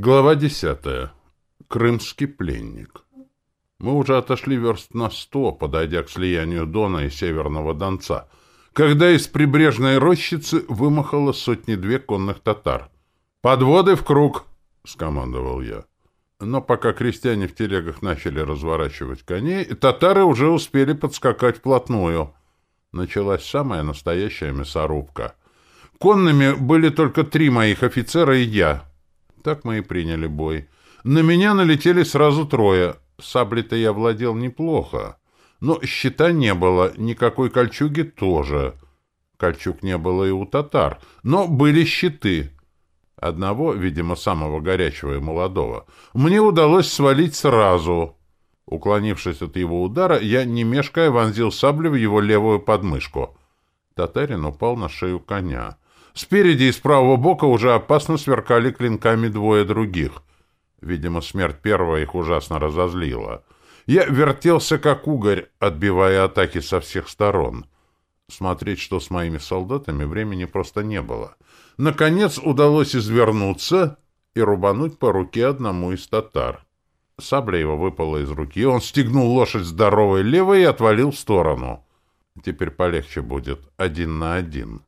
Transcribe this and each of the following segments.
Глава десятая. Крымский пленник. Мы уже отошли верст на сто, подойдя к слиянию Дона и Северного Донца, когда из прибрежной рощицы вымахало сотни-две конных татар. «Подводы в круг!» — скомандовал я. Но пока крестьяне в телегах начали разворачивать коней, татары уже успели подскакать вплотную. Началась самая настоящая мясорубка. Конными были только три моих офицера и я — так мы и приняли бой. На меня налетели сразу трое. Саблей-то я владел неплохо. Но щита не было, никакой кольчуги тоже. Кольчуг не было и у татар, но были щиты. Одного, видимо, самого горячего и молодого, мне удалось свалить сразу. Уклонившись от его удара, я, не мешкая, вонзил саблю в его левую подмышку. Татарин упал на шею коня. Спереди и с правого бока уже опасно сверкали клинками двое других. Видимо, смерть первого их ужасно разозлила. Я вертелся, как угорь, отбивая атаки со всех сторон. Смотреть, что с моими солдатами, времени просто не было. Наконец удалось извернуться и рубануть по руке одному из татар. Сабля его выпала из руки, он стегнул лошадь здоровой левой и отвалил в сторону. Теперь полегче будет, один на один.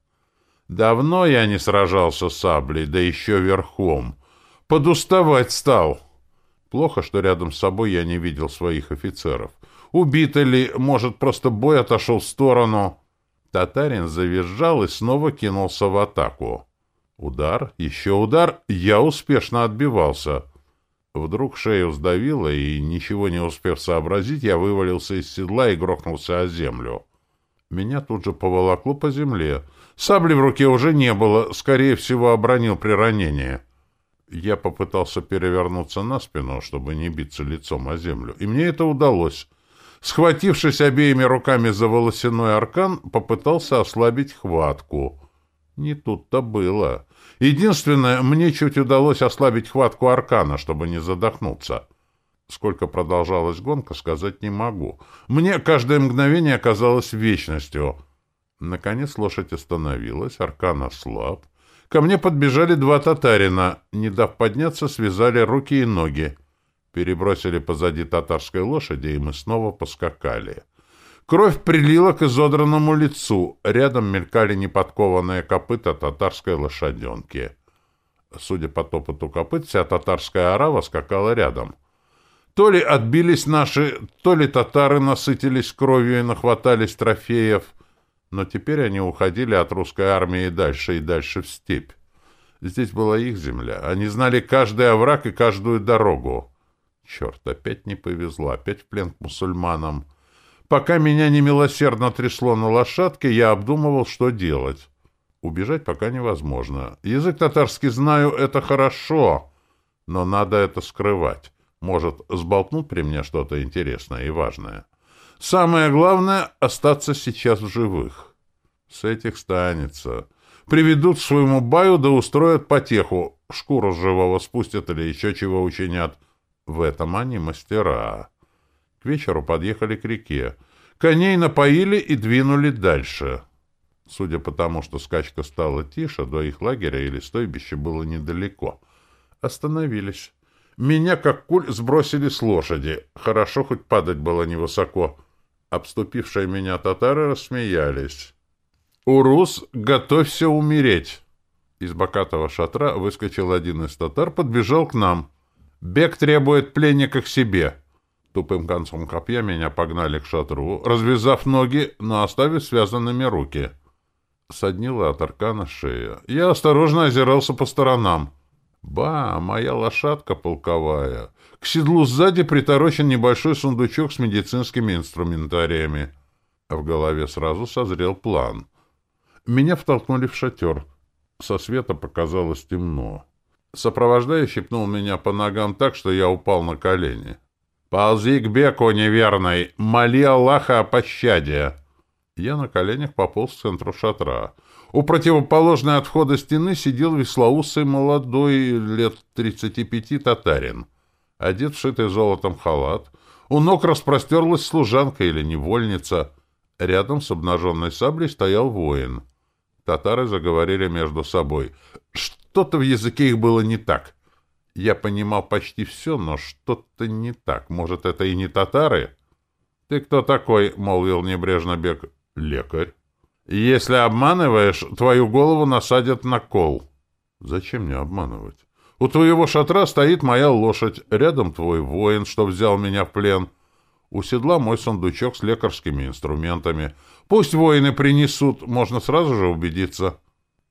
Давно я не сражался с саблей, да еще верхом. Подуставать стал. Плохо, что рядом с собой я не видел своих офицеров. Убиты ли, может, просто бой отошел в сторону. Татарин завизжал и снова кинулся в атаку. Удар, еще удар, я успешно отбивался. Вдруг шею сдавило, и, ничего не успев сообразить, я вывалился из седла и грохнулся о землю. Меня тут же поволокло по земле — Сабли в руке уже не было, скорее всего, обронил при ранении. Я попытался перевернуться на спину, чтобы не биться лицом о землю, и мне это удалось. Схватившись обеими руками за волосяной аркан, попытался ослабить хватку. Не тут-то было. Единственное, мне чуть удалось ослабить хватку аркана, чтобы не задохнуться. Сколько продолжалась гонка, сказать не могу. Мне каждое мгновение казалось вечностью — Наконец лошадь остановилась, аркан ослаб. Ко мне подбежали два татарина. Не дав подняться, связали руки и ноги. Перебросили позади татарской лошади, и мы снова поскакали. Кровь прилила к изодранному лицу. Рядом мелькали неподкованные копыта татарской лошаденки. Судя по топоту копыт, вся татарская орава скакала рядом. То ли отбились наши, то ли татары насытились кровью и нахватались трофеев — но теперь они уходили от русской армии дальше и дальше в степь. Здесь была их земля. Они знали каждый овраг и каждую дорогу. Черт, опять не повезло, опять в плен к мусульманам. Пока меня немилосердно трясло на лошадке, я обдумывал, что делать. Убежать пока невозможно. Язык татарский знаю, это хорошо, но надо это скрывать. Может, сболтнут при мне что-то интересное и важное. Самое главное — остаться сейчас в живых. С этих станется. Приведут к своему баю да устроят потеху. Шкуру живого спустят или еще чего учинят. В этом они мастера. К вечеру подъехали к реке. Коней напоили и двинули дальше. Судя по тому, что скачка стала тише, до их лагеря или стойбища было недалеко. Остановились. Меня, как куль, сбросили с лошади. Хорошо, хоть падать было невысоко. Обступившие меня татары рассмеялись. «Урус, готовься умереть!» Из бокатого шатра выскочил один из татар, подбежал к нам. «Бег требует пленника к себе!» Тупым концом копья меня погнали к шатру, развязав ноги, но оставив связанными руки. Соднила от аркана шея. Я осторожно озирался по сторонам. Ба, моя лошадка полковая. К седлу сзади приторочен небольшой сундучок с медицинскими инструментариями. А в голове сразу созрел план. Меня втолкнули в шатер. Со света показалось темно. Сопровождающий пнул меня по ногам так, что я упал на колени. «Ползи к беку, неверный! Моли Аллаха о пощаде!» Я на коленях пополз к центру шатра. У противоположной от входа стены сидел веслоусый молодой, лет тридцати пяти, татарин. Одет в шитый золотом халат. У ног распростерлась служанка или невольница. Рядом с обнаженной саблей стоял воин. Татары заговорили между собой. Что-то в языке их было не так. Я понимал почти все, но что-то не так. Может, это и не татары? — Ты кто такой? — молвил небрежно Бег. — Лекарь. — Если обманываешь, твою голову насадят на кол. — Зачем мне обманывать? У твоего шатра стоит моя лошадь, рядом твой воин, что взял меня в плен. У седла мой сундучок с лекарскими инструментами. Пусть воины принесут, можно сразу же убедиться.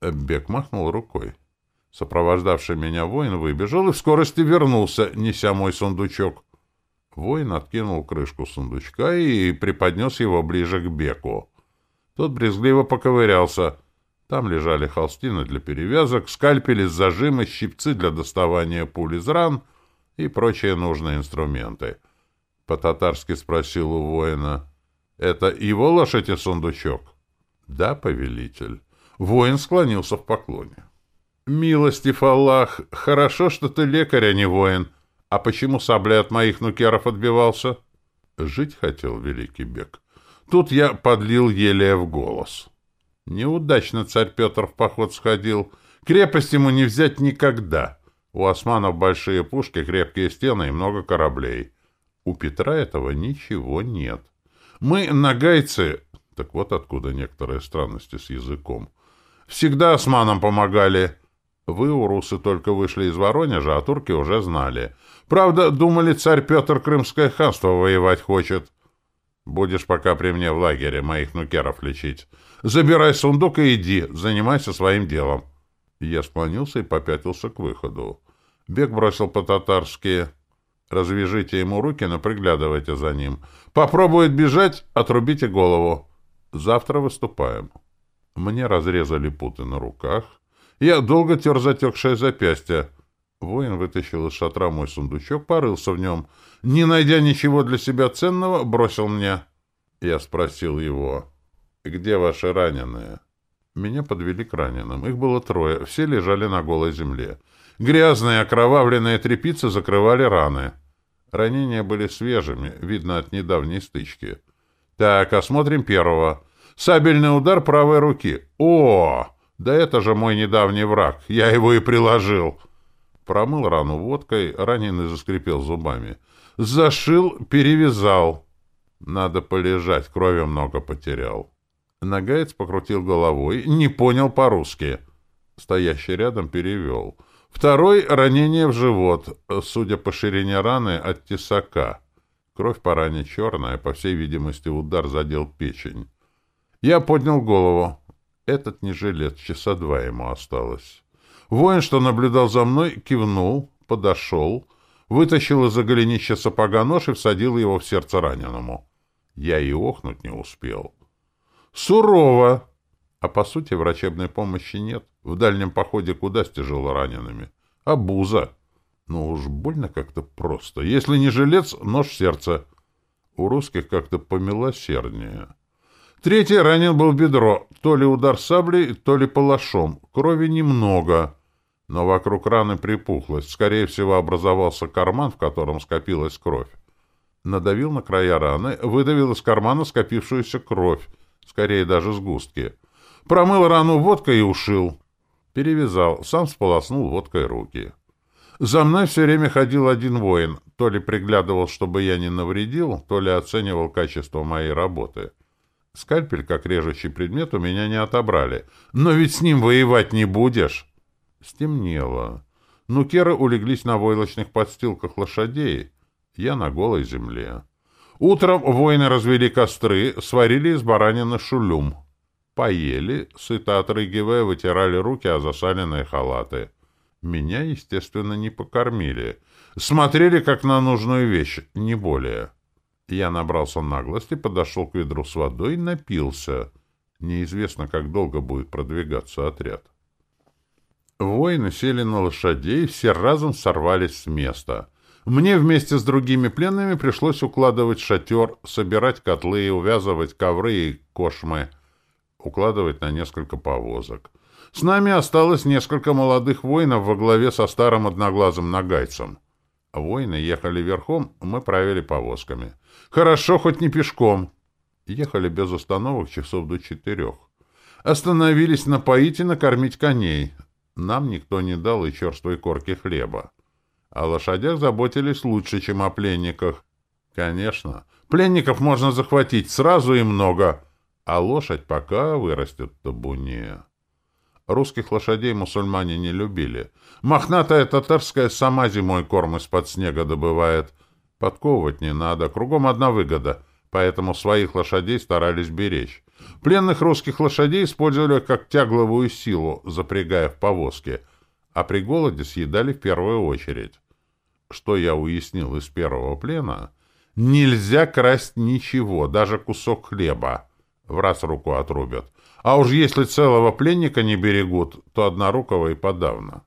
Бек махнул рукой. Сопровождавший меня воин выбежал и в скорости вернулся, неся мой сундучок. Воин откинул крышку сундучка и преподнес его ближе к Беку. Тот брезгливо поковырялся — там лежали холстины для перевязок, скальпели, зажимы, щипцы для доставания пуль из ран и прочие нужные инструменты. По-татарски спросил у воина. «Это его лошадь и сундучок?» «Да, повелитель». Воин склонился в поклоне. «Милостив Аллах, хорошо, что ты лекарь, а не воин. А почему саблей от моих нукеров отбивался?» «Жить хотел, великий бег. Тут я подлил еле в голос». Неудачно царь Петр в поход сходил. Крепость ему не взять никогда. У османов большие пушки, крепкие стены и много кораблей. У Петра этого ничего нет. Мы, нагайцы... Так вот откуда некоторые странности с языком. Всегда османам помогали. Вы, урусы, только вышли из Воронежа, а турки уже знали. Правда, думали, царь Петр Крымское ханство воевать хочет. Будешь пока при мне в лагере моих нукеров лечить. Забирай сундук и иди, занимайся своим делом. Я склонился и попятился к выходу. Бег бросил по-татарски. Развяжите ему руки, но за ним. Попробует бежать, отрубите голову. Завтра выступаем. Мне разрезали путы на руках. Я долго тер затекшее запястье. Воин вытащил из шатра мой сундучок, порылся в нем. Не найдя ничего для себя ценного, бросил мне. Я спросил его... «Где ваши раненые?» Меня подвели к раненым. Их было трое. Все лежали на голой земле. Грязные, окровавленные тряпицы закрывали раны. Ранения были свежими, видно от недавней стычки. Так, осмотрим первого. Сабельный удар правой руки. О! Да это же мой недавний враг. Я его и приложил. Промыл рану водкой, раненый заскрипел зубами. Зашил, перевязал. Надо полежать, крови много потерял. Нагаец покрутил головой, не понял по-русски. Стоящий рядом перевел. Второй — ранение в живот, судя по ширине раны, от тесака. Кровь по ране черная, по всей видимости, удар задел печень. Я поднял голову. Этот не жилец, часа два ему осталось. Воин, что наблюдал за мной, кивнул, подошел, вытащил из-за голенища сапога нож и всадил его в сердце раненому. Я и охнуть не успел. Сурово. А по сути врачебной помощи нет. В дальнем походе куда с тяжело ранеными? А буза? Ну уж больно как-то просто. Если не жилец, нож в сердце. У русских как-то помилосерднее. Третий ранен был в бедро. То ли удар саблей, то ли палашом. Крови немного. Но вокруг раны припухлость. Скорее всего, образовался карман, в котором скопилась кровь. Надавил на края раны, выдавил из кармана скопившуюся кровь скорее даже сгустки. Промыл рану водкой и ушил. Перевязал, сам сполоснул водкой руки. За мной все время ходил один воин, то ли приглядывал, чтобы я не навредил, то ли оценивал качество моей работы. Скальпель, как режущий предмет, у меня не отобрали. Но ведь с ним воевать не будешь. Стемнело. Нукеры улеглись на войлочных подстилках лошадей. Я на голой земле. Утром воины развели костры, сварили из баранины шулюм. Поели, сыто отрыгивая, вытирали руки о засаленные халаты. Меня, естественно, не покормили. Смотрели, как на нужную вещь, не более. Я набрался наглости, подошел к ведру с водой и напился. Неизвестно, как долго будет продвигаться отряд. Воины сели на лошадей, все разом сорвались с места — мне вместе с другими пленными пришлось укладывать шатер, собирать котлы, увязывать ковры и кошмы, укладывать на несколько повозок. С нами осталось несколько молодых воинов во главе со старым одноглазым нагайцем. Воины ехали верхом, мы правили повозками. Хорошо, хоть не пешком. Ехали без остановок часов до четырех. Остановились напоить и накормить коней. Нам никто не дал и черствой корки хлеба. О лошадях заботились лучше, чем о пленниках. Конечно, пленников можно захватить сразу и много, а лошадь пока вырастет в табуне. Русских лошадей мусульмане не любили. Мохнатая татарская сама зимой корм из-под снега добывает. Подковывать не надо, кругом одна выгода, поэтому своих лошадей старались беречь. Пленных русских лошадей использовали как тягловую силу, запрягая в повозки, а при голоде съедали в первую очередь. Что я уяснил из первого плена? Нельзя красть ничего, даже кусок хлеба. В раз руку отрубят. А уж если целого пленника не берегут, то однорукого и подавно.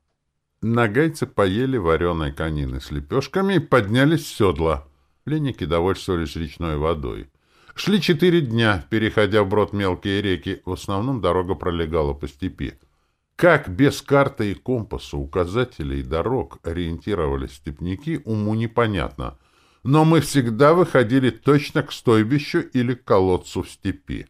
Нагайцы поели вареной конины с лепешками и поднялись в седла. Пленники довольствовались речной водой. Шли четыре дня, переходя вброд мелкие реки, в основном дорога пролегала по степи. Как без карты и компаса, указателей дорог ориентировались степняки, уму непонятно. Но мы всегда выходили точно к стойбищу или к колодцу в степи.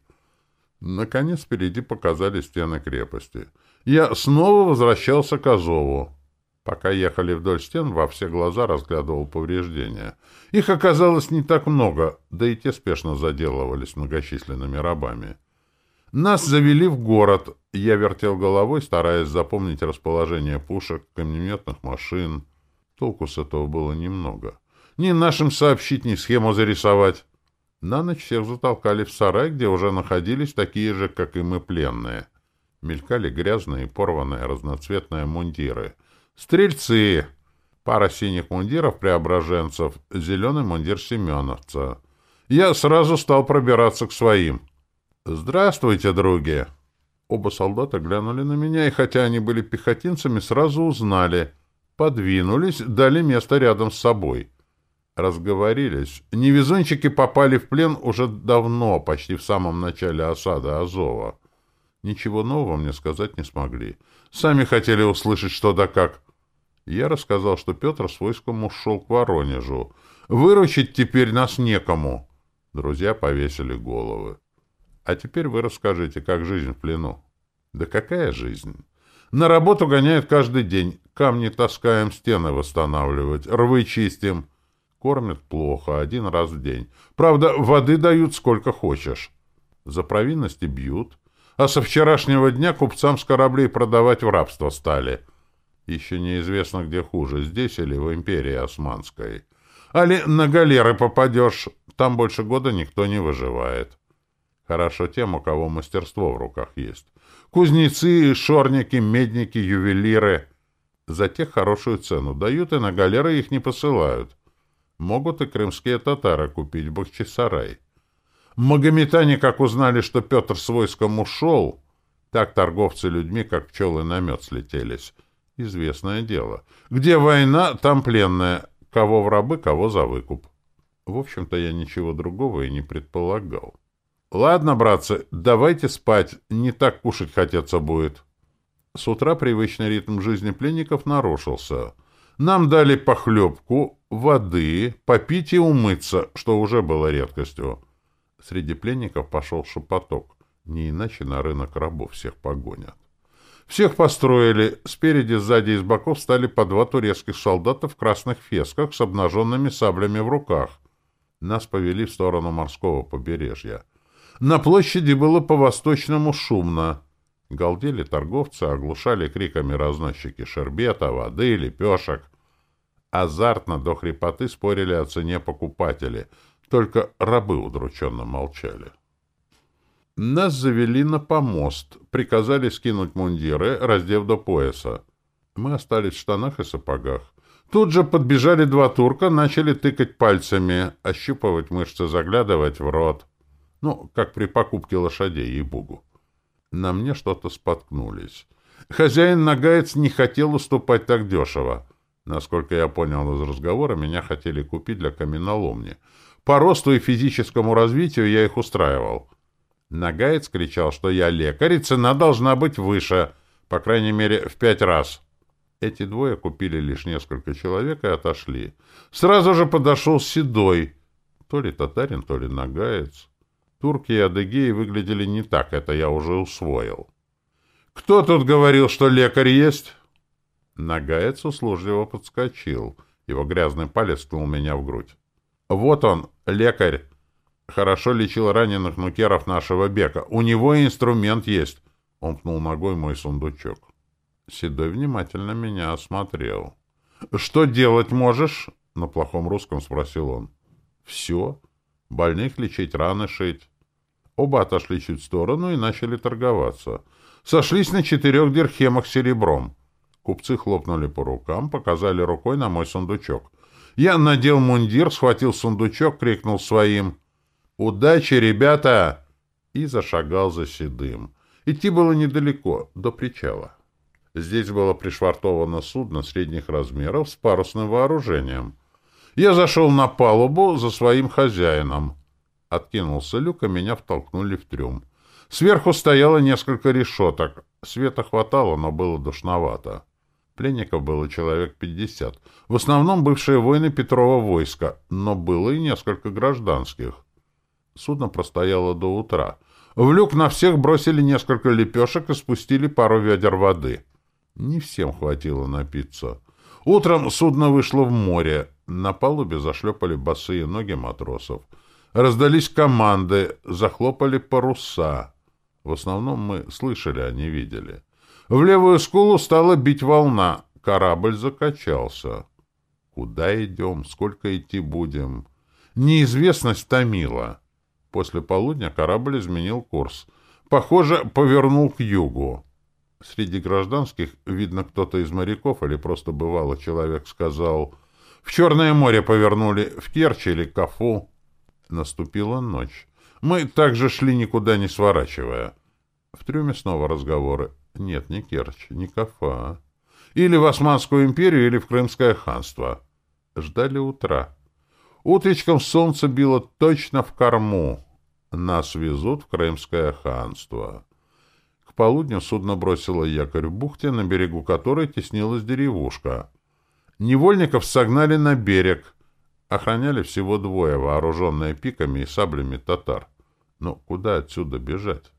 Наконец впереди показались стены крепости. Я снова возвращался к Азову. Пока ехали вдоль стен, во все глаза разглядывал повреждения. Их оказалось не так много, да и те спешно заделывались многочисленными рабами. Нас завели в город. Я вертел головой, стараясь запомнить расположение пушек, камнеметных машин. Толку с этого было немного. Ни нашим сообщить, ни схему зарисовать. На ночь всех затолкали в сарай, где уже находились такие же, как и мы, пленные. Мелькали грязные, порванные, разноцветные мундиры. Стрельцы! Пара синих мундиров преображенцев, зеленый мундир семеновца. Я сразу стал пробираться к своим. «Здравствуйте, други!» Оба солдата глянули на меня, и хотя они были пехотинцами, сразу узнали. Подвинулись, дали место рядом с собой. Разговорились. Невезунчики попали в плен уже давно, почти в самом начале осады Азова. Ничего нового мне сказать не смогли. Сами хотели услышать что да как. Я рассказал, что Петр с войском ушел к Воронежу. Выручить теперь нас некому. Друзья повесили головы. А теперь вы расскажите, как жизнь в плену. Да какая жизнь? На работу гоняют каждый день. Камни таскаем, стены восстанавливать, рвы чистим. Кормят плохо, один раз в день. Правда, воды дают сколько хочешь. За провинности бьют. А со вчерашнего дня купцам с кораблей продавать в рабство стали. Еще неизвестно, где хуже, здесь или в империи Османской. Али на галеры попадешь, там больше года никто не выживает. Хорошо тем, у кого мастерство в руках есть. Кузнецы, шорники, медники, ювелиры. За тех хорошую цену дают, и на галеры их не посылают. Могут и крымские татары купить Бахчисарай. Магометане, как узнали, что Петр с войском ушел, так торговцы людьми, как пчелы на мед, слетелись. Известное дело. Где война, там пленная. Кого в рабы, кого за выкуп. В общем-то, я ничего другого и не предполагал. Ладно, братцы, давайте спать. Не так кушать хотеться будет. С утра привычный ритм жизни пленников нарушился. Нам дали похлебку, воды, попить и умыться, что уже было редкостью. Среди пленников пошел шепоток. Не иначе на рынок рабов всех погонят. Всех построили. Спереди, сзади и с боков стали по два турецких солдата в красных фесках с обнаженными саблями в руках. Нас повели в сторону морского побережья. На площади было по-восточному шумно. Галдели торговцы, оглушали криками разносчики шербета, воды, лепешек. Азартно до хрипоты спорили о цене покупатели, только рабы удрученно молчали. Нас завели на помост, приказали скинуть мундиры, раздев до пояса. Мы остались в штанах и сапогах. Тут же подбежали два турка, начали тыкать пальцами, ощупывать мышцы, заглядывать в рот. Ну, как при покупке лошадей, ей-богу. На мне что-то споткнулись. Хозяин-нагаец не хотел уступать так дешево. Насколько я понял из разговора, меня хотели купить для каменоломни. По росту и физическому развитию я их устраивал. Нагаец кричал, что я лекарь, и цена должна быть выше, по крайней мере, в пять раз. Эти двое купили лишь несколько человек и отошли. Сразу же подошел Седой. То ли татарин, то ли нагаец. Турки и адыгеи выглядели не так, это я уже усвоил. «Кто тут говорил, что лекарь есть?» Нагаец услужливо подскочил. Его грязный палец ткнул меня в грудь. «Вот он, лекарь! Хорошо лечил раненых нукеров нашего бека. У него инструмент есть!» Он пнул ногой мой сундучок. Седой внимательно меня осмотрел. «Что делать можешь?» — на плохом русском спросил он. «Все. Больных лечить, раны шить». Оба отошли чуть в сторону и начали торговаться. Сошлись на четырех дирхемах серебром. Купцы хлопнули по рукам, показали рукой на мой сундучок. Я надел мундир, схватил сундучок, крикнул своим «Удачи, ребята!» и зашагал за седым. Идти было недалеко, до причала. Здесь было пришвартовано судно средних размеров с парусным вооружением. Я зашел на палубу за своим хозяином. Откинулся люк, и меня втолкнули в трюм. Сверху стояло несколько решеток. Света хватало, но было душновато. Пленников было человек пятьдесят. В основном бывшие воины Петрова войска, но было и несколько гражданских. Судно простояло до утра. В люк на всех бросили несколько лепешек и спустили пару ведер воды. Не всем хватило напиться. Утром судно вышло в море. На палубе зашлепали босые ноги матросов. Раздались команды, захлопали паруса. В основном мы слышали, а не видели. В левую скулу стала бить волна. Корабль закачался. Куда идем? Сколько идти будем? Неизвестность томила. После полудня корабль изменил курс. Похоже, повернул к югу. Среди гражданских, видно, кто-то из моряков или просто бывало человек сказал «В Черное море повернули, в Керчь или Кафу». Наступила ночь. Мы также шли, никуда не сворачивая. В трюме снова разговоры. Нет, не Керчь, не Кафа. Или в Османскую империю, или в Крымское ханство. Ждали утра. Утречком солнце било точно в корму. Нас везут в Крымское ханство. К полудню судно бросило якорь в бухте, на берегу которой теснилась деревушка. Невольников согнали на берег. Охраняли всего двое, вооруженные пиками и саблями татар. Но куда отсюда бежать?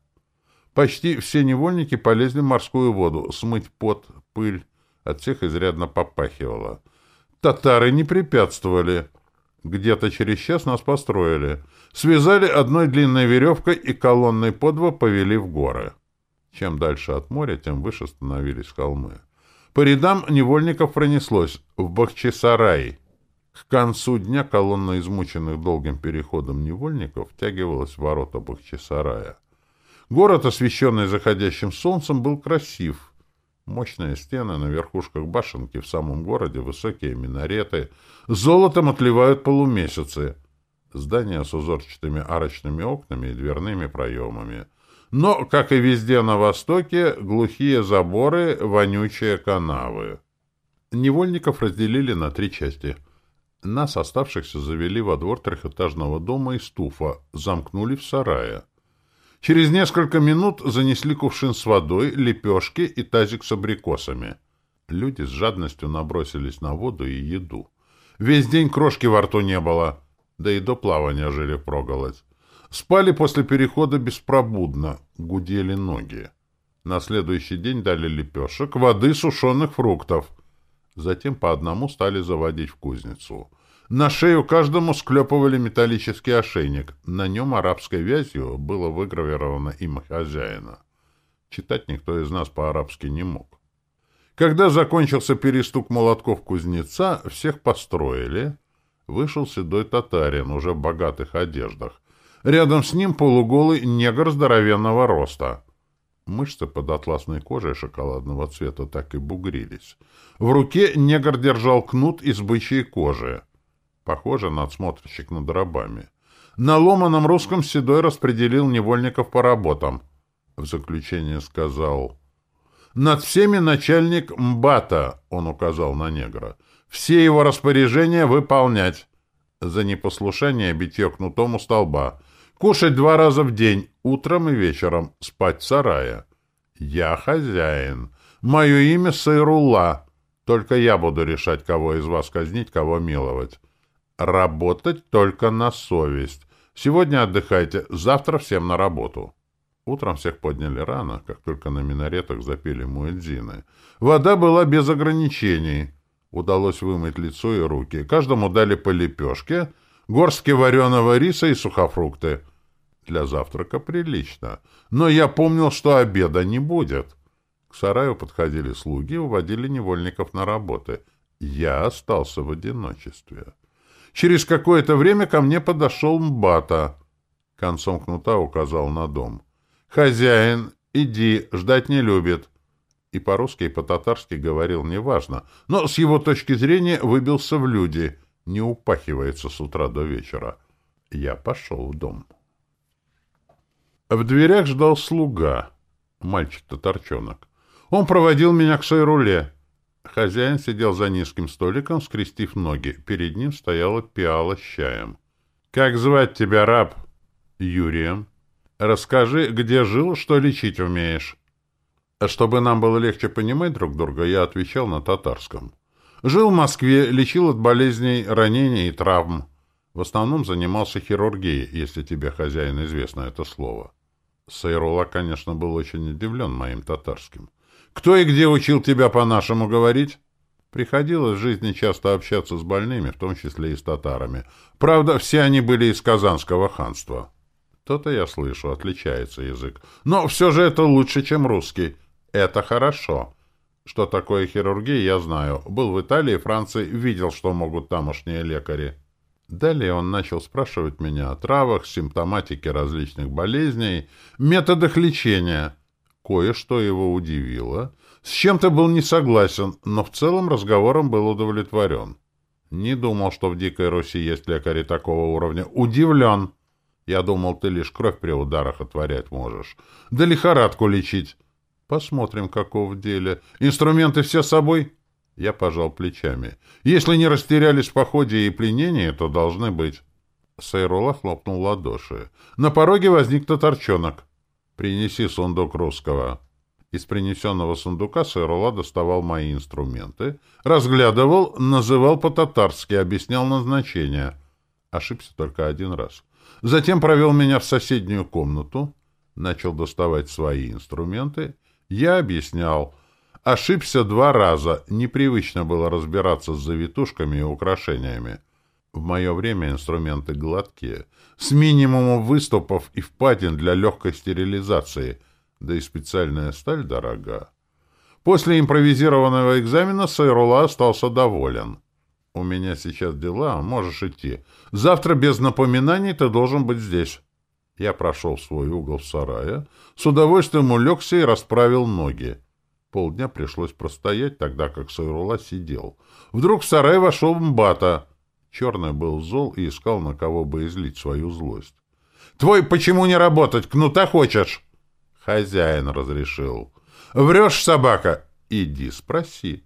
Почти все невольники полезли в морскую воду, смыть пот, пыль. От всех изрядно попахивало. Татары не препятствовали. Где-то через час нас построили. Связали одной длинной веревкой и колонной по два повели в горы. Чем дальше от моря, тем выше становились холмы. По рядам невольников пронеслось в Бахчисарай. К концу дня колонна измученных долгим переходом невольников втягивалась в ворота Бахчисарая. Город, освещенный заходящим солнцем, был красив. Мощные стены на верхушках башенки в самом городе, высокие минареты. Золотом отливают полумесяцы. Здания с узорчатыми арочными окнами и дверными проемами. Но, как и везде на востоке, глухие заборы, вонючие канавы. Невольников разделили на три части. Нас, оставшихся, завели во двор трехэтажного дома из туфа, замкнули в сарае. Через несколько минут занесли кувшин с водой, лепешки и тазик с абрикосами. Люди с жадностью набросились на воду и еду. Весь день крошки во рту не было, да и до плавания жили впроголодь. Спали после перехода беспробудно, гудели ноги. На следующий день дали лепешек, воды, сушеных фруктов. Затем по одному стали заводить в кузницу. На шею каждому склепывали металлический ошейник. На нем арабской вязью было выгравировано имя хозяина. Читать никто из нас по-арабски не мог. Когда закончился перестук молотков кузнеца, всех построили. Вышел седой татарин, уже в богатых одеждах. Рядом с ним полуголый негр здоровенного роста. Мышцы под атласной кожей шоколадного цвета так и бугрились. В руке негр держал кнут из бычьей кожи. Похоже, надсмотрщик над рабами. На ломаном русском Седой распределил невольников по работам. В заключение сказал... «Над всеми начальник Мбата», — он указал на негра. «Все его распоряжения выполнять. За непослушание битье кнутом у столба. Кушать два раза в день, утром и вечером, спать в сарае. Я хозяин. Мое имя Сайрула. Только я буду решать, кого из вас казнить, кого миловать. Работать только на совесть. Сегодня отдыхайте, завтра всем на работу. Утром всех подняли рано, как только на минаретах запели муэдзины. Вода была без ограничений. Удалось вымыть лицо и руки. Каждому дали по лепешке, горстки вареного риса и сухофрукты. Для завтрака прилично. Но я помнил, что обеда не будет. К сараю подходили слуги и уводили невольников на работы. Я остался в одиночестве. Через какое-то время ко мне подошел Мбата. Концом кнута указал на дом. «Хозяин, иди, ждать не любит». И по-русски, и по-татарски говорил неважно, но с его точки зрения выбился в люди, не упахивается с утра до вечера. Я пошел в дом. В дверях ждал слуга, мальчик-татарчонок. Он проводил меня к Сайруле. Хозяин сидел за низким столиком, скрестив ноги. Перед ним стояла пиала с чаем. «Как звать тебя, раб?» «Юрием». Расскажи, где жил, что лечить умеешь. Чтобы нам было легче понимать друг друга, я отвечал на татарском. Жил в Москве, лечил от болезней, ранений и травм. В основном занимался хирургией, если тебе, хозяин, известно это слово. Сайрула, конечно, был очень удивлен моим татарским. «Кто и где учил тебя по-нашему говорить?» Приходилось в жизни часто общаться с больными, в том числе и с татарами. Правда, все они были из Казанского ханства. То-то я слышу, отличается язык. Но все же это лучше, чем русский. Это хорошо. Что такое хирургия, я знаю. Был в Италии, Франции, видел, что могут тамошние лекари. Далее он начал спрашивать меня о травах, симптоматике различных болезней, методах лечения. Кое-что его удивило. С чем-то был не согласен, но в целом разговором был удовлетворен. Не думал, что в Дикой Руси есть лекари такого уровня. Удивлен. Я думал, ты лишь кровь при ударах отворять можешь. Да лихорадку лечить. Посмотрим, каков в деле. Инструменты все с собой? Я пожал плечами. Если не растерялись в походе и пленении, то должны быть. Сайрула хлопнул ладоши. На пороге возник татарчонок. «Принеси сундук русского». Из принесенного сундука Сайрула доставал мои инструменты, разглядывал, называл по-татарски, объяснял назначение. Ошибся только один раз. Затем провел меня в соседнюю комнату, начал доставать свои инструменты. Я объяснял. Ошибся два раза. Непривычно было разбираться с завитушками и украшениями. В мое время инструменты гладкие, с минимумом выступов и впадин для легкой стерилизации, да и специальная сталь дорога. После импровизированного экзамена Сайрула остался доволен. «У меня сейчас дела, можешь идти. Завтра без напоминаний ты должен быть здесь». Я прошел свой угол в сарае, с удовольствием улегся и расправил ноги. Полдня пришлось простоять, тогда как Сайрула сидел. Вдруг в сарай вошел Мбата. Черный был зол и искал, на кого бы излить свою злость. «Твой почему не работать? Кнута хочешь?» «Хозяин разрешил». «Врешь, собака?» «Иди, спроси».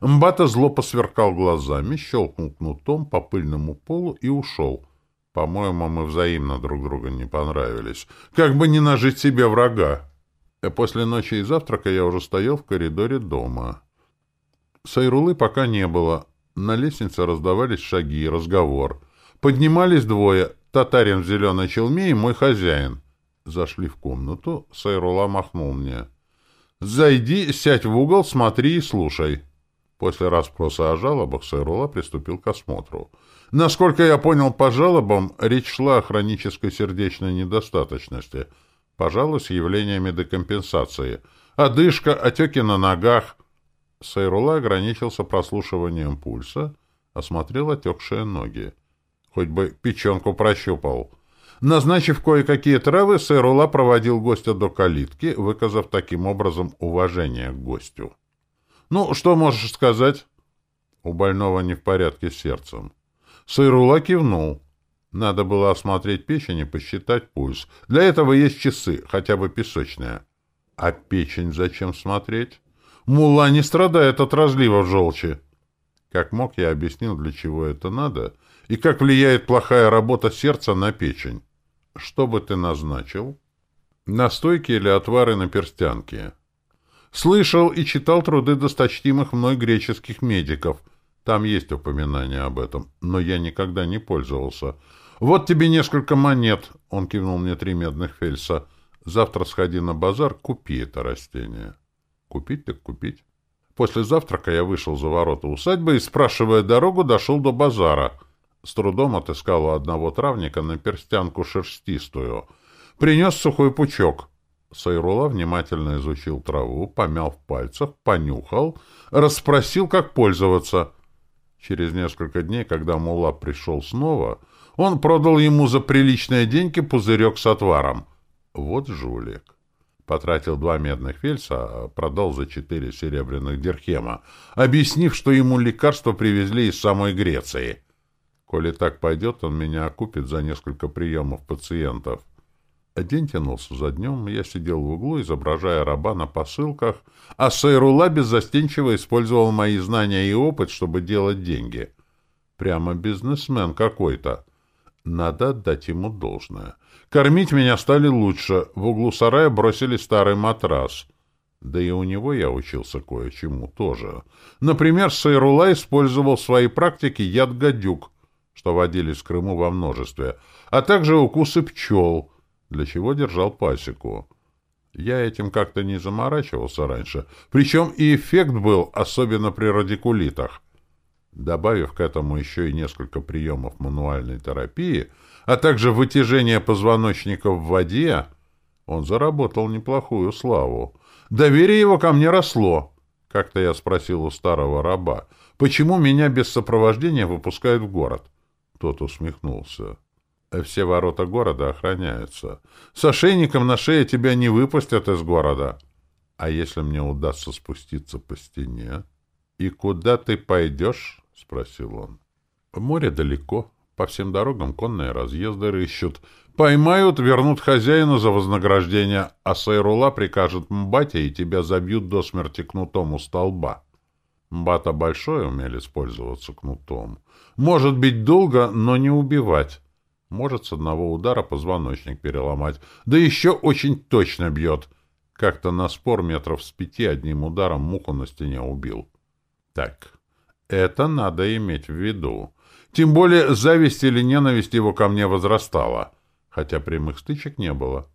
Мбата зло посверкал глазами, щелкнул кнутом по пыльному полу и ушел. По-моему, мы взаимно друг друга не понравились. Как бы не нажить себе врага. И после ночи и завтрака я уже стоял в коридоре дома. Сайрулы пока не было. На лестнице раздавались шаги и разговор. Поднимались двое. Татарин в зеленой челме и мой хозяин. Зашли в комнату. Сайрула махнул мне. «Зайди, сядь в угол, смотри и слушай». После расспроса о жалобах Сайрула приступил к осмотру. Насколько я понял по жалобам, речь шла о хронической сердечной недостаточности, пожалуй, с явлениями декомпенсации. Одышка, отеки на ногах. Сайрула ограничился прослушиванием пульса, осмотрел отекшие ноги. Хоть бы печенку прощупал. Назначив кое-какие травы, Сайрула проводил гостя до калитки, выказав таким образом уважение к гостю. «Ну, что можешь сказать?» У больного не в порядке с сердцем. Сайрула кивнул. Надо было осмотреть печень и посчитать пульс. Для этого есть часы, хотя бы песочные. А печень зачем смотреть? Мула не страдает от разлива в желчи. Как мог, я объяснил, для чего это надо, и как влияет плохая работа сердца на печень. Что бы ты назначил? Настойки или отвары на перстянке? Слышал и читал труды досточтимых мной греческих медиков. Там есть упоминание об этом, но я никогда не пользовался. Вот тебе несколько монет, он кивнул мне три медных фельса. Завтра сходи на базар, купи это растение. Купить так купить. После завтрака я вышел за ворота усадьбы и, спрашивая дорогу, дошел до базара. С трудом отыскал у одного травника на перстянку шерстистую. Принес сухой пучок. Сайрула внимательно изучил траву, помял в пальцах, понюхал, расспросил, как пользоваться. Через несколько дней, когда Мула пришел снова, он продал ему за приличные деньги пузырек с отваром — вот жулик. Потратил два медных фельса, а продал за четыре серебряных дирхема, объяснив, что ему лекарства привезли из самой Греции. Коли так пойдет, он меня окупит за несколько приемов пациентов. День тянулся за днем, я сидел в углу, изображая раба на посылках, а Сайрула беззастенчиво использовал мои знания и опыт, чтобы делать деньги. Прямо бизнесмен какой-то. Надо отдать ему должное. Кормить меня стали лучше. В углу сарая бросили старый матрас. Да и у него я учился кое-чему тоже. Например, Сайрула использовал в своей практике яд гадюк, что водились в Крыму во множестве, а также укусы пчел, для чего держал пасеку. Я этим как-то не заморачивался раньше. Причем и эффект был, особенно при радикулитах. Добавив к этому еще и несколько приемов мануальной терапии, а также вытяжение позвоночника в воде, он заработал неплохую славу. Доверие его ко мне росло. Как-то я спросил у старого раба, почему меня без сопровождения выпускают в город? Тот усмехнулся. Все ворота города охраняются. С ошейником на шее тебя не выпустят из города. А если мне удастся спуститься по стене? И куда ты пойдешь? — спросил он. — Море далеко. По всем дорогам конные разъезды рыщут. Поймают, вернут хозяину за вознаграждение, а Сайрула прикажет Мбате, и тебя забьют до смерти кнутом у столба. Мбата большой умели пользоваться кнутом. Может быть долго, но не убивать. Может с одного удара позвоночник переломать. Да еще очень точно бьет. Как-то на спор метров с пяти одним ударом муху на стене убил. Так, это надо иметь в виду. Тем более зависть или ненависть его ко мне возрастала, хотя прямых стычек не было.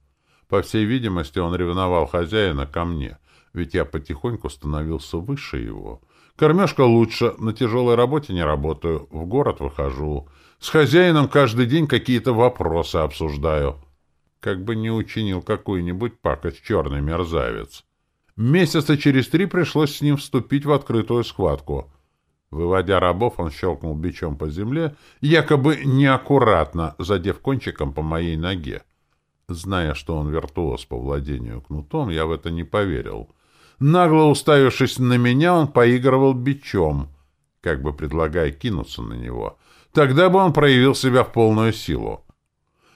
По всей видимости, он ревновал хозяина ко мне, ведь я потихоньку становился выше его. Кормежка лучше, на тяжелой работе не работаю, в город выхожу. С хозяином каждый день какие-то вопросы обсуждаю. Как бы не учинил какую-нибудь пакость черный мерзавец. Месяца через три пришлось с ним вступить в открытую схватку — Выводя рабов, он щелкнул бичом по земле, якобы неаккуратно, задев кончиком по моей ноге. Зная, что он виртуоз по владению кнутом, я в это не поверил. Нагло уставившись на меня, он поигрывал бичом, как бы предлагая кинуться на него. Тогда бы он проявил себя в полную силу.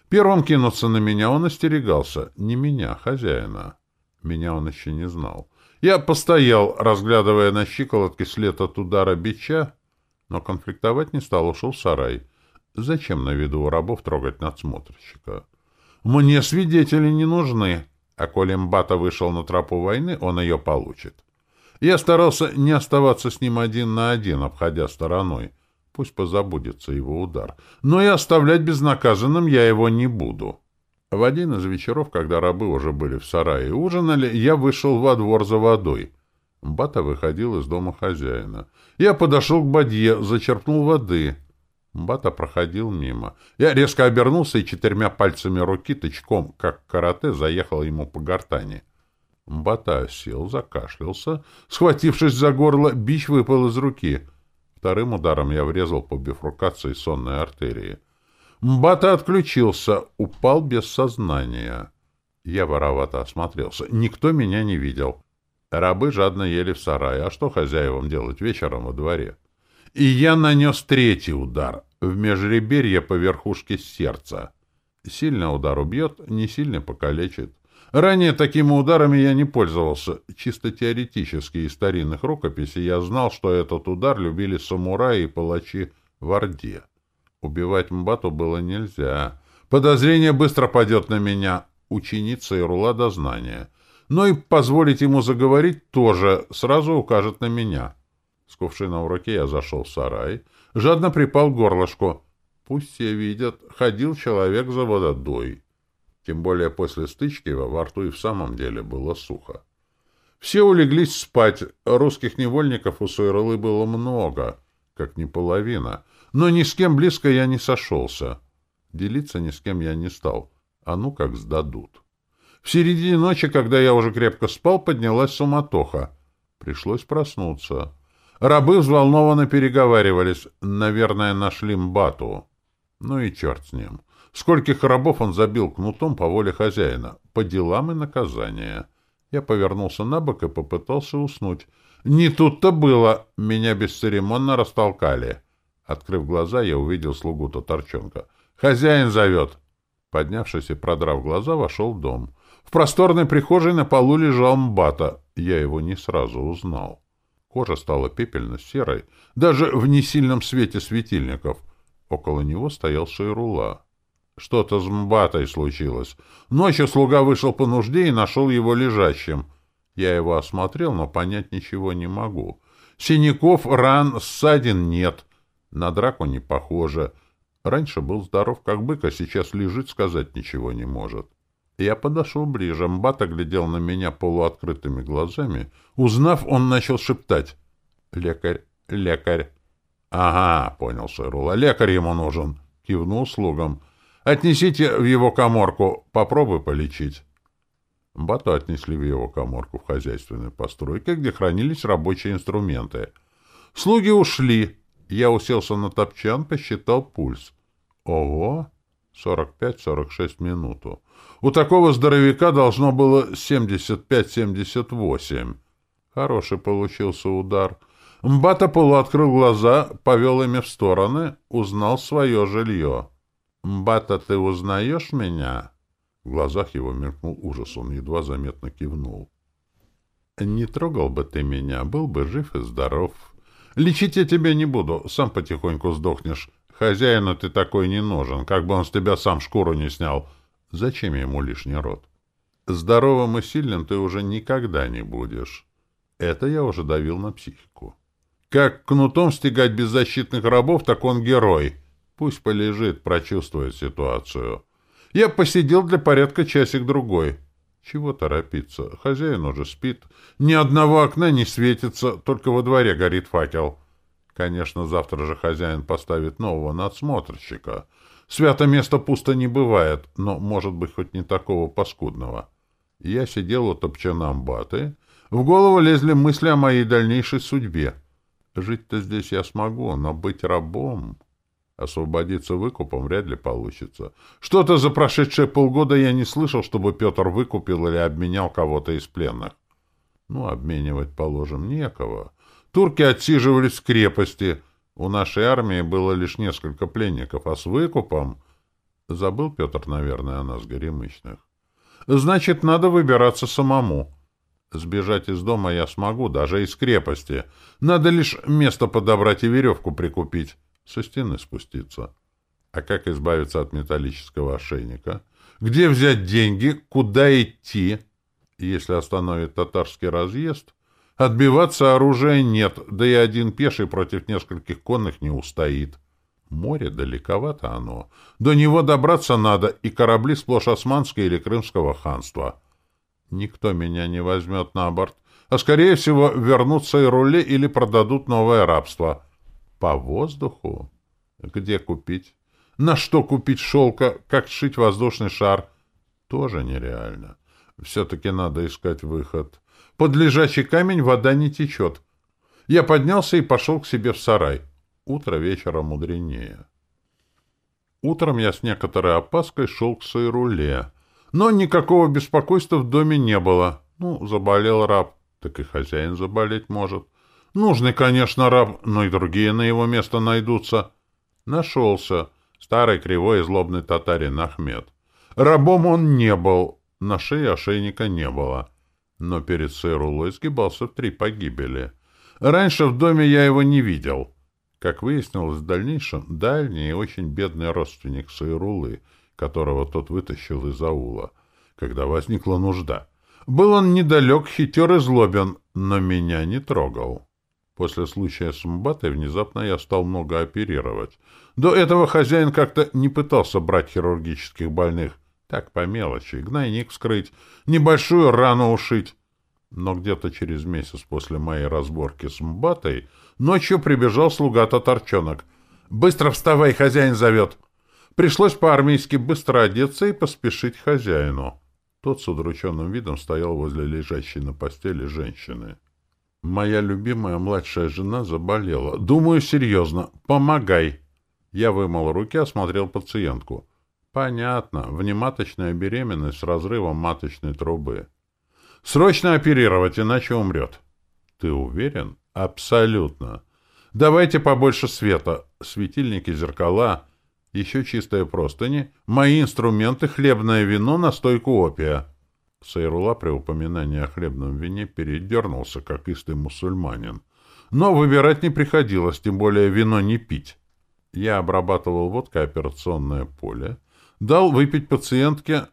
Первым кинуться на меня он остерегался. Не меня, хозяина. Меня он еще не знал. Я постоял, разглядывая на щиколотке след от удара бича, но конфликтовать не стал, ушел в сарай. Зачем на виду у рабов трогать надсмотрщика? Мне свидетели не нужны, а коли Мбата вышел на тропу войны, он ее получит. Я старался не оставаться с ним один на один, обходя стороной. Пусть позабудется его удар. Но и оставлять безнаказанным я его не буду. В один из вечеров, когда рабы уже были в сарае и ужинали, я вышел во двор за водой. Бата выходил из дома хозяина. Я подошел к бадье, зачерпнул воды. Бата проходил мимо. Я резко обернулся и четырьмя пальцами руки тычком, как карате, заехал ему по гортани. Бата сел, закашлялся. Схватившись за горло, бич выпал из руки. Вторым ударом я врезал по бифрукации сонной артерии. Мбата отключился, упал без сознания. Я воровато осмотрелся. Никто меня не видел. Рабы жадно ели в сарае. А что хозяевам делать вечером во дворе? И я нанес третий удар в межреберье по верхушке сердца. Сильно удар убьет, не сильно покалечит. Ранее такими ударами я не пользовался. Чисто теоретически из старинных рукописей я знал, что этот удар любили самураи и палачи в Орде. Убивать Мбату было нельзя. Подозрение быстро падет на меня. Ученица Ирула дознания. Но и позволить ему заговорить тоже сразу укажет на меня. С кувшина в руке я зашел в сарай. Жадно припал к горлышку. Пусть все видят. Ходил человек за вододой. Тем более после стычки во рту и в самом деле было сухо. Все улеглись спать. Русских невольников у Сойрылы было много, как не половина. Но ни с кем близко я не сошелся. Делиться ни с кем я не стал. А ну как сдадут. В середине ночи, когда я уже крепко спал, поднялась суматоха. Пришлось проснуться. Рабы взволнованно переговаривались. Наверное, нашли Мбату. Ну и черт с ним. Скольких рабов он забил кнутом по воле хозяина. По делам и наказания. Я повернулся на бок и попытался уснуть. Не тут-то было. Меня бесцеремонно растолкали. Открыв глаза, я увидел слугу Татарчонка. «Хозяин зовет!» Поднявшись и продрав глаза, вошел в дом. В просторной прихожей на полу лежал Мбата. Я его не сразу узнал. Кожа стала пепельно-серой, даже в несильном свете светильников. Около него стоял Шейрула. Что-то с Мбатой случилось. Ночью слуга вышел по нужде и нашел его лежащим. Я его осмотрел, но понять ничего не могу. Синяков, ран, ссадин нет. На драку не похоже. Раньше был здоров как бык, а сейчас лежит, сказать ничего не может. Я подошел ближе. Мбата глядел на меня полуоткрытыми глазами. Узнав, он начал шептать. «Лекарь, лекарь». «Ага», — понял Шерула, — «лекарь ему нужен». Кивнул слугам. «Отнесите в его коморку. Попробуй полечить». Бату отнесли в его коморку в хозяйственной постройке, где хранились рабочие инструменты. Слуги ушли. Я уселся на топчан, посчитал пульс. Ого! 45-46 минуту. У такого здоровяка должно было 75-78. Хороший получился удар. Мбата полуоткрыл глаза, повел ими в стороны, узнал свое жилье. «Мбата, ты узнаешь меня?» В глазах его мелькнул ужас, он едва заметно кивнул. «Не трогал бы ты меня, был бы жив и здоров. Лечить я тебя не буду, сам потихоньку сдохнешь. Хозяину ты такой не нужен, как бы он с тебя сам шкуру не снял. Зачем ему лишний род? Здоровым и сильным ты уже никогда не будешь. Это я уже давил на психику. Как кнутом стегать беззащитных рабов, так он герой. Пусть полежит, прочувствует ситуацию. Я посидел для порядка часик-другой. Чего торопиться? Хозяин уже спит. Ни одного окна не светится, только во дворе горит факел. Конечно, завтра же хозяин поставит нового надсмотрщика. Свято место пусто не бывает, но, может быть, хоть не такого паскудного. Я сидел у топчана амбаты. В голову лезли мысли о моей дальнейшей судьбе. Жить-то здесь я смогу, но быть рабом... Освободиться выкупом вряд ли получится. Что-то за прошедшие полгода я не слышал, чтобы Петр выкупил или обменял кого-то из пленных. Ну, обменивать, положим, некого. Турки отсиживались в крепости. У нашей армии было лишь несколько пленников, а с выкупом... Забыл Петр, наверное, о нас, горемычных. Значит, надо выбираться самому. Сбежать из дома я смогу, даже из крепости. Надо лишь место подобрать и веревку прикупить. Со стены спуститься. А как избавиться от металлического ошейника? Где взять деньги? Куда идти? Если остановит татарский разъезд, Отбиваться оружия нет, да и один пеший против нескольких конных не устоит. Море далековато оно. До него добраться надо, и корабли сплошь османские или крымского ханства. Никто меня не возьмет на борт, а, скорее всего, вернутся и рули или продадут новое рабство. По воздуху? Где купить? На что купить шелка? Как сшить воздушный шар? Тоже нереально. Все-таки надо искать выход. Под лежачий камень вода не течет. Я поднялся и пошел к себе в сарай. Утро вечера мудренее. Утром я с некоторой опаской шел к Сайруле. Но никакого беспокойства в доме не было. Ну, заболел раб, так и хозяин заболеть может. Нужный, конечно, раб, но и другие на его место найдутся. Нашелся. Старый кривой и злобный татарин Ахмед. Рабом он не был, на шее ошейника не было но перед Сэрулой сгибался в три погибели. Раньше в доме я его не видел. Как выяснилось в дальнейшем, дальний и очень бедный родственник Сайрулы, которого тот вытащил из аула, когда возникла нужда. Был он недалек, хитер и злобен, но меня не трогал. После случая с Мбатой внезапно я стал много оперировать. До этого хозяин как-то не пытался брать хирургических больных, Так, по мелочи. Гнойник вскрыть, небольшую рану ушить. Но где-то через месяц после моей разборки с Мбатой ночью прибежал слуга-татарчонок. «Быстро вставай, хозяин зовет!» Пришлось по-армейски быстро одеться и поспешить хозяину. Тот с удрученным видом стоял возле лежащей на постели женщины. «Моя любимая младшая жена заболела. Думаю, серьезно. Помогай!» Я вымыл руки, осмотрел пациентку. «Понятно. Внематочная беременность с разрывом маточной трубы. Срочно оперировать, иначе умрет». «Ты уверен?» «Абсолютно. Давайте побольше света. Светильники, зеркала...» еще чистые простыни, мои инструменты, хлебное вино, настойку опия. Сайрула при упоминании о хлебном вине передернулся, как истый мусульманин. Но выбирать не приходилось, тем более вино не пить. Я обрабатывал водкой операционное поле, дал выпить пациентке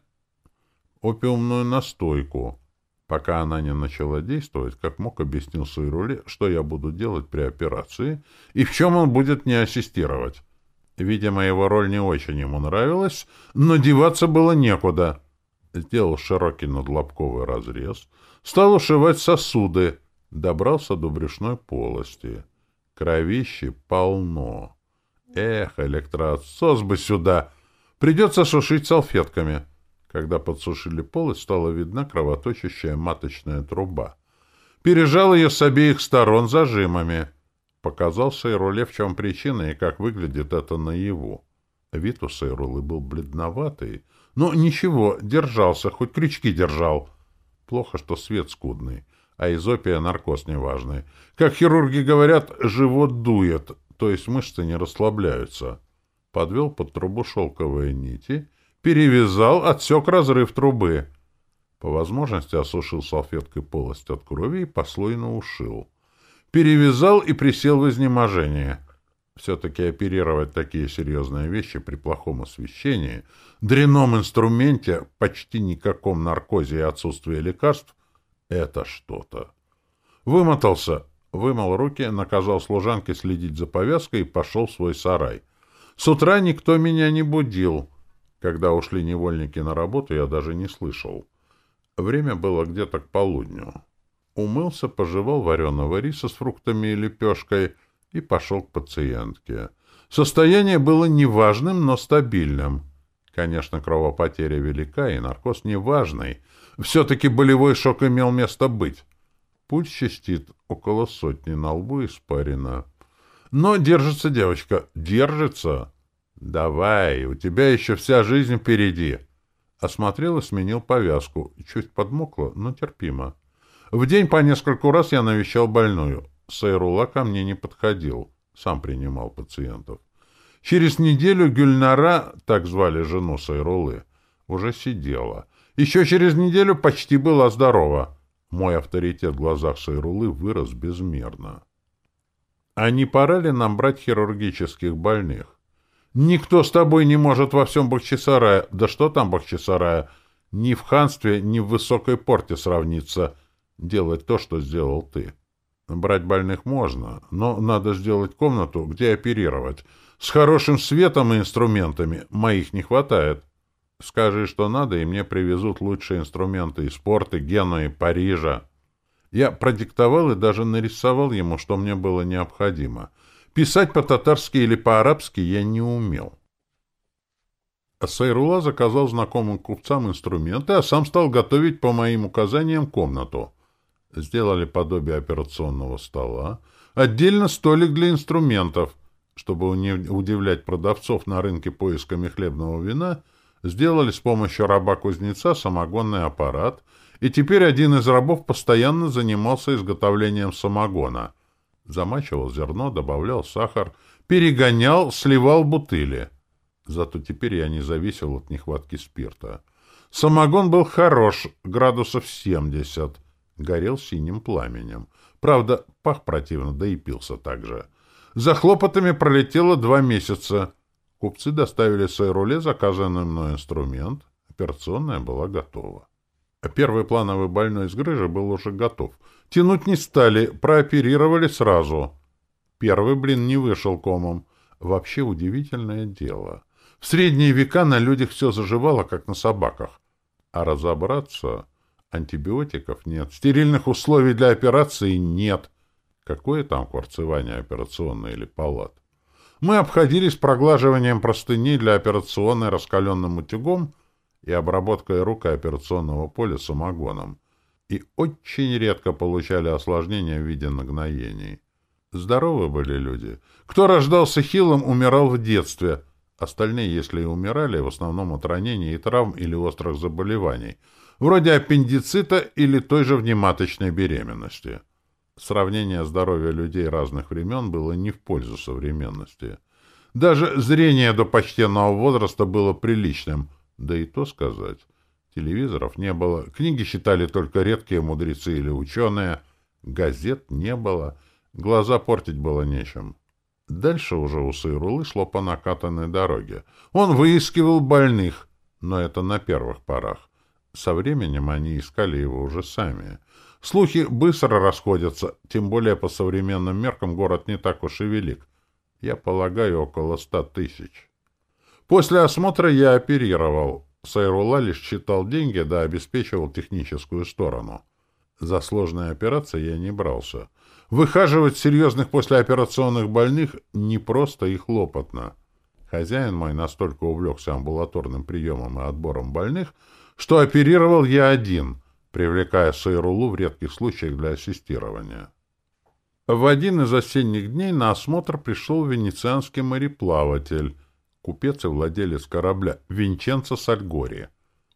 опиумную настойку. Пока она не начала действовать, как мог объяснил Сайруле, что я буду делать при операции и в чем он будет мне ассистировать. Видимо, его роль не очень ему нравилась, но деваться было некуда. Сделал широкий надлобковый разрез, стал ушивать сосуды, добрался до брюшной полости. Кровищи полно. Эх, электроотсос бы сюда! Придется сушить салфетками. Когда подсушили полость, стала видна кровоточащая маточная труба. Пережал ее с обеих сторон зажимами — Показал Сейруле, в чем причина и как выглядит это наяву. Вид у Сейрулы был бледноватый, но ничего, держался, хоть крючки держал. Плохо, что свет скудный, а изопия наркоз неважный. Как хирурги говорят, живот дует, то есть мышцы не расслабляются. Подвел под трубу шелковые нити, перевязал, отсек разрыв трубы. По возможности осушил салфеткой полость от крови и послойно ушил перевязал и присел в изнеможении. Все-таки оперировать такие серьезные вещи при плохом освещении, дряном инструменте, почти никаком наркозе и отсутствии лекарств — это что-то. Вымотался, вымыл руки, наказал служанке следить за повязкой и пошел в свой сарай. С утра никто меня не будил. Когда ушли невольники на работу, я даже не слышал. Время было где-то к полудню умылся, пожевал вареного риса с фруктами и лепешкой и пошел к пациентке. Состояние было неважным, но стабильным. Конечно, кровопотеря велика, и наркоз неважный. Все-таки болевой шок имел место быть. Пульс частит около сотни на лбу испарина. Но держится девочка, держится. Давай, у тебя еще вся жизнь впереди. Осмотрел и сменил повязку. Чуть подмокла, но терпимо. В день по нескольку раз я навещал больную. Сайрула ко мне не подходил. Сам принимал пациентов. Через неделю Гюльнара, так звали жену Сайрулы, уже сидела. Еще через неделю почти была здорова. Мой авторитет в глазах Сайрулы вырос безмерно. А не пора ли нам брать хирургических больных? Никто с тобой не может во всем Бахчисарая, да что там Бахчисарая, ни в ханстве, ни в высокой порте сравниться — делать то, что сделал ты. Брать больных можно, но надо сделать комнату, где оперировать. С хорошим светом и инструментами. Моих не хватает. Скажи, что надо, и мне привезут лучшие инструменты из Порты, Генуи, Парижа. Я продиктовал и даже нарисовал ему, что мне было необходимо. Писать по-татарски или по-арабски я не умел. Сайрула заказал знакомым купцам инструменты, а сам стал готовить по моим указаниям комнату сделали подобие операционного стола, отдельно столик для инструментов. Чтобы не удивлять продавцов на рынке поисками хлебного вина, сделали с помощью раба-кузнеца самогонный аппарат, и теперь один из рабов постоянно занимался изготовлением самогона. Замачивал зерно, добавлял сахар, перегонял, сливал бутыли. Зато теперь я не зависел от нехватки спирта. Самогон был хорош, градусов семьдесят — горел синим пламенем. Правда, пах противно, да и пился так же. За хлопотами пролетело два месяца. Купцы доставили Сайруле заказанный мной инструмент. Операционная была готова. Первый плановый больной с грыжи был уже готов. Тянуть не стали, прооперировали сразу. Первый блин не вышел комом. Вообще удивительное дело. В средние века на людях все заживало, как на собаках. А разобраться... Антибиотиков нет, стерильных условий для операции нет. Какое там кварцевание операционной или палат? Мы обходились проглаживанием простыней для операционной раскаленным утюгом и обработкой рук операционного поля самогоном. И очень редко получали осложнения в виде нагноений. Здоровы были люди. Кто рождался хилым, умирал в детстве. Остальные, если и умирали, в основном от ранений и травм или острых заболеваний, вроде аппендицита или той же внематочной беременности. Сравнение здоровья людей разных времен было не в пользу современности. Даже зрение до почтенного возраста было приличным, да и то сказать. Телевизоров не было, книги читали только редкие мудрецы или ученые, газет не было — Глаза портить было нечем. Дальше уже у Сайрулы шло по накатанной дороге. Он выискивал больных, но это на первых порах. Со временем они искали его уже сами. Слухи быстро расходятся, тем более по современным меркам город не так уж и велик. Я полагаю, около ста тысяч. После осмотра я оперировал. Сайрула лишь читал деньги да обеспечивал техническую сторону. За сложные операции я не брался — Выхаживать серьезных послеоперационных больных не просто и хлопотно. Хозяин мой настолько увлекся амбулаторным приемом и отбором больных, что оперировал я один, привлекая Сайрулу в редких случаях для ассистирования. В один из осенних дней на осмотр пришел венецианский мореплаватель, купец и владелец корабля Винченцо Сальгори.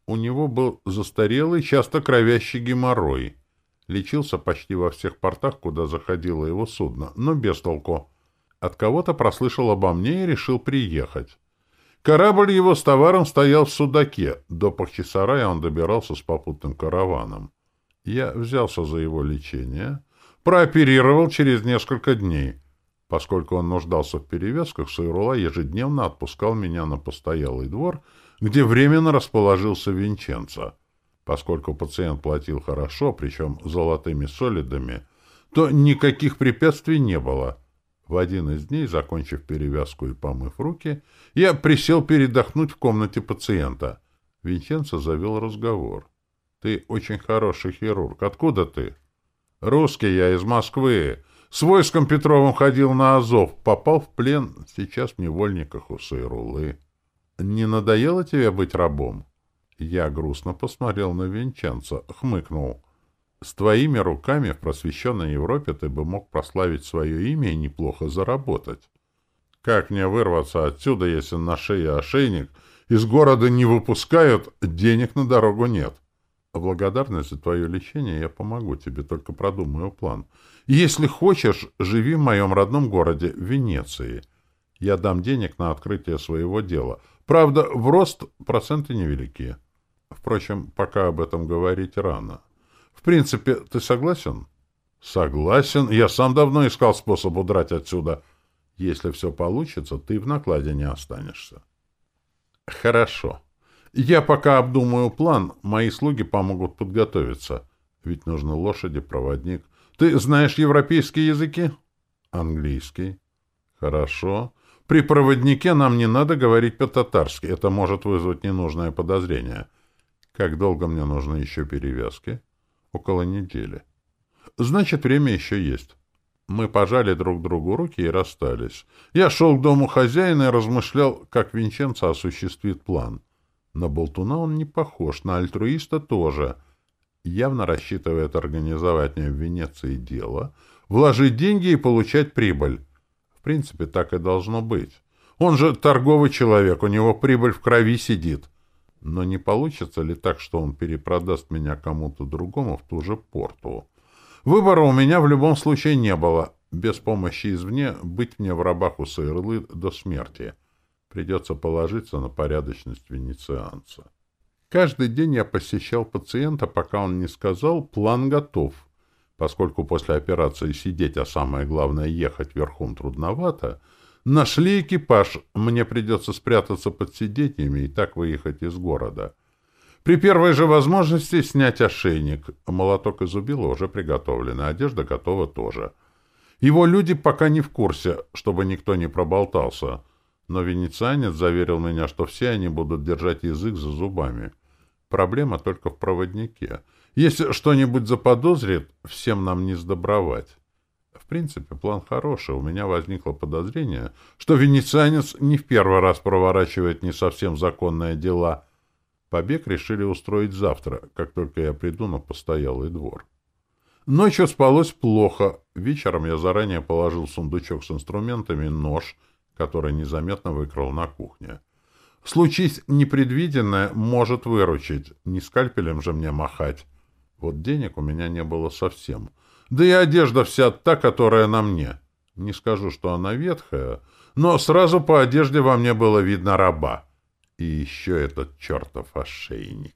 У него был застарелый, часто кровящий геморрой — Лечился почти во всех портах, куда заходило его судно, но без толку. От кого-то прослышал обо мне и решил приехать. Корабль его с товаром стоял в Судаке. До Пахчисарая он добирался с попутным караваном. Я взялся за его лечение, прооперировал через несколько дней. Поскольку он нуждался в перевязках, Сайрула ежедневно отпускал меня на постоялый двор, где временно расположился Винченцо. Поскольку пациент платил хорошо, причем золотыми солидами, то никаких препятствий не было. В один из дней, закончив перевязку и помыв руки, я присел передохнуть в комнате пациента. Винченцо завел разговор. — Ты очень хороший хирург. Откуда ты? — Русский я, из Москвы. С войском Петровым ходил на Азов. Попал в плен. Сейчас в невольниках у Сайрулы. — Не надоело тебе быть рабом? — я грустно посмотрел на Винченца, хмыкнул. «С твоими руками в просвещенной Европе ты бы мог прославить свое имя и неплохо заработать. Как мне вырваться отсюда, если на шее ошейник, из города не выпускают, денег на дорогу нет? В благодарность за твое лечение я помогу тебе, только продумаю план. Если хочешь, живи в моем родном городе, Венеции. Я дам денег на открытие своего дела. Правда, в рост проценты невеликие». Впрочем, пока об этом говорить рано. В принципе, ты согласен? Согласен. Я сам давно искал способ удрать отсюда. Если все получится, ты в накладе не останешься. Хорошо. Я пока обдумаю план, мои слуги помогут подготовиться. Ведь нужны лошади, проводник. Ты знаешь европейские языки? Английский. Хорошо. При проводнике нам не надо говорить по-татарски. Это может вызвать ненужное подозрение. Как долго мне нужны еще перевязки? Около недели. Значит, время еще есть. Мы пожали друг другу руки и расстались. Я шел к дому хозяина и размышлял, как Винченцо осуществит план. На болтуна он не похож, на альтруиста тоже. Явно рассчитывает организовать мне в Венеции дело, вложить деньги и получать прибыль. В принципе, так и должно быть. Он же торговый человек, у него прибыль в крови сидит. Но не получится ли так, что он перепродаст меня кому-то другому в ту же порту? Выбора у меня в любом случае не было. Без помощи извне быть мне в рабах у Сайрлы до смерти. Придется положиться на порядочность венецианца. Каждый день я посещал пациента, пока он не сказал «план готов». Поскольку после операции сидеть, а самое главное ехать верхом трудновато, Нашли экипаж. Мне придется спрятаться под сиденьями и так выехать из города. При первой же возможности снять ошейник. Молоток из убила уже приготовлен, одежда готова тоже. Его люди пока не в курсе, чтобы никто не проболтался. Но венецианец заверил меня, что все они будут держать язык за зубами. Проблема только в проводнике. Если что-нибудь заподозрит, всем нам не сдобровать. В принципе, план хороший. У меня возникло подозрение, что венецианец не в первый раз проворачивает не совсем законные дела. Побег решили устроить завтра, как только я приду на постоялый двор. Ночью спалось плохо. Вечером я заранее положил сундучок с инструментами, нож, который незаметно выкрал на кухне. Случись непредвиденное, может выручить. Не скальпелем же мне махать. Вот денег у меня не было совсем. Да и одежда вся та, которая на мне. Не скажу, что она ветхая, но сразу по одежде во мне было видно раба. И еще этот чертов ошейник.